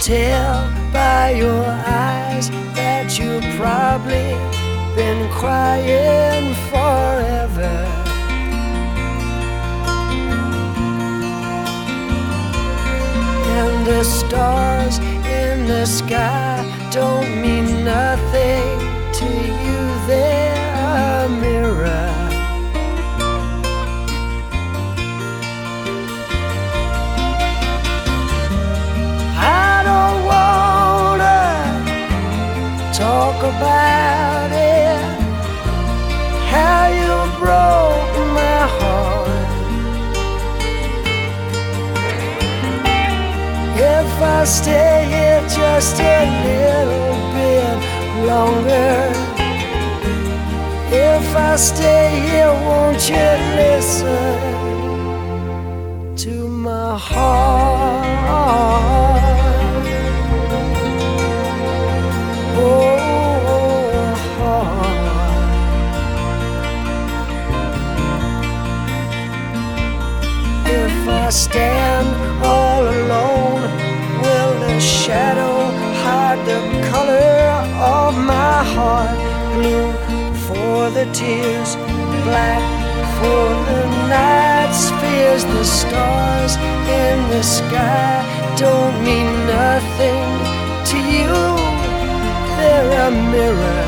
tell by your eyes that you've probably been crying forever. And the stars in the sky don't mean nothing I stay here just a little bit longer. If I stay here, won't you listen to my heart? Oh, heart. If I stand the tears, black for the night's fears. The stars in the sky don't mean nothing to you. They're a mirror.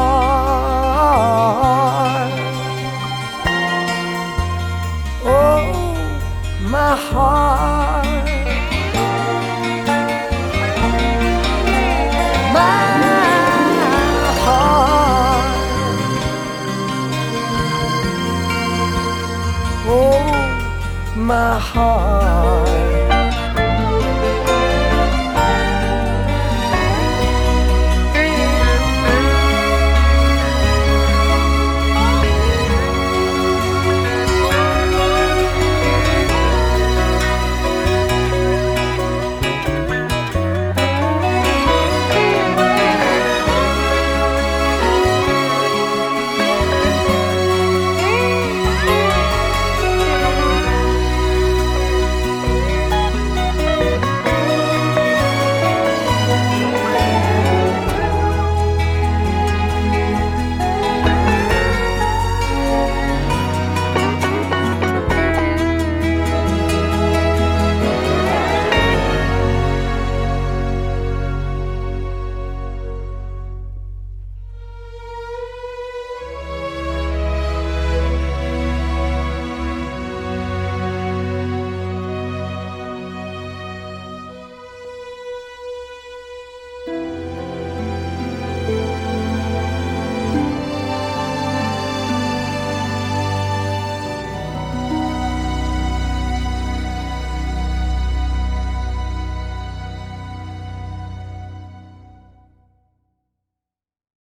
Oh, my heart.